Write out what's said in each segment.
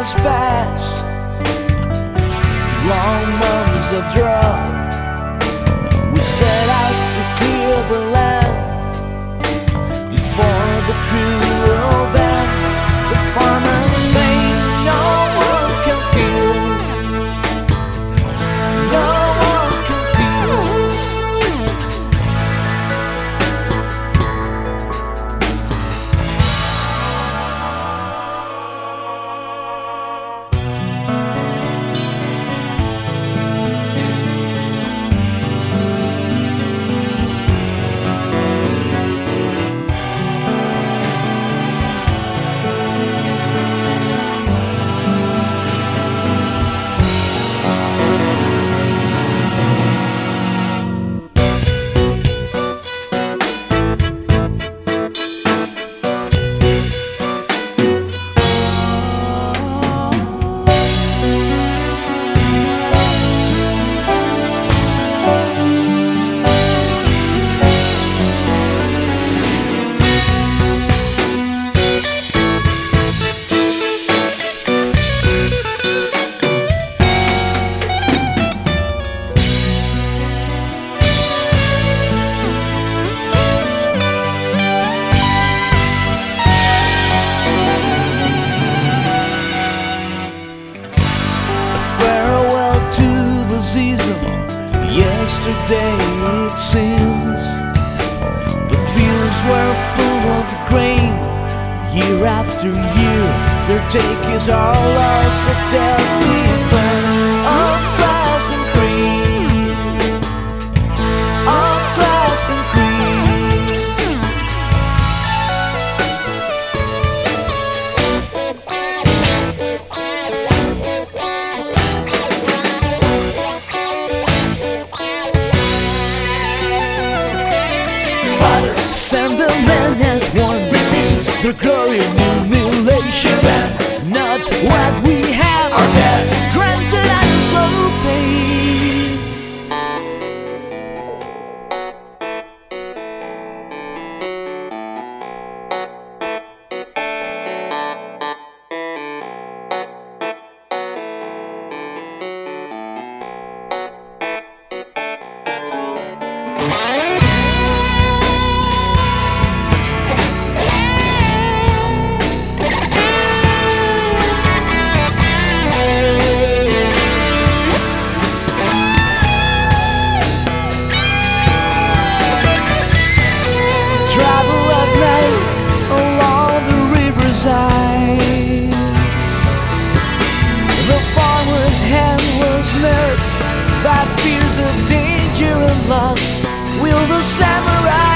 pass. Long months of drought. We set out to clear the land before the cruel ban. The farmers' Year after year, their take is all lost a deadly burn evil samurai.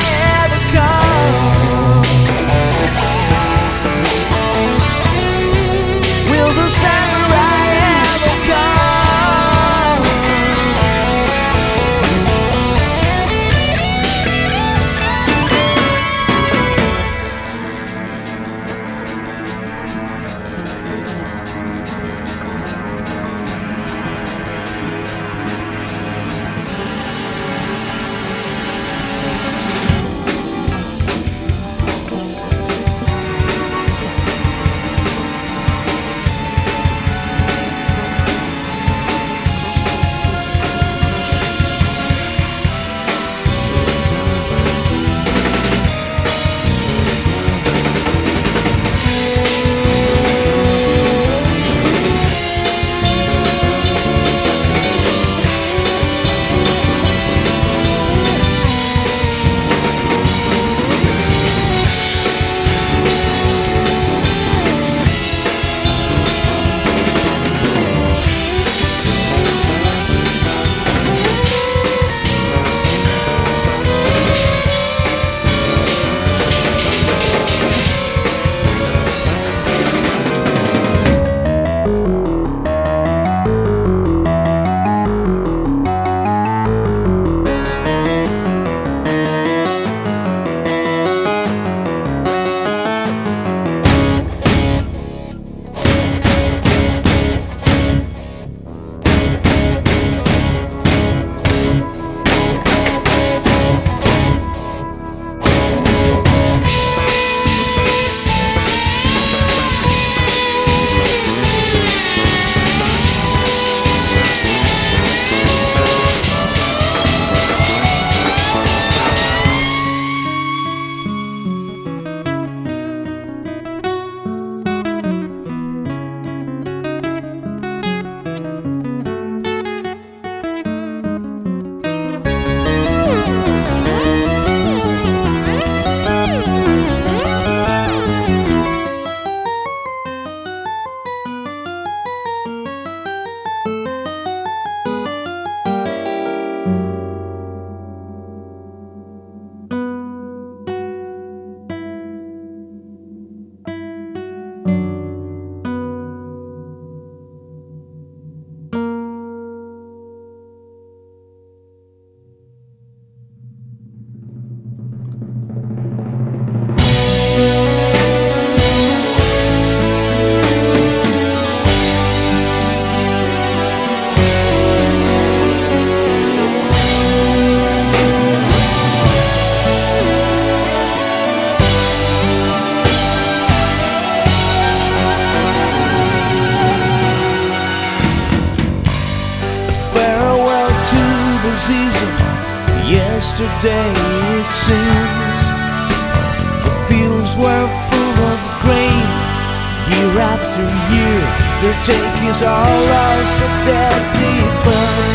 Yesterday, it seems. The fields were full of grain, year after year. Their take is all loss of deadly burn.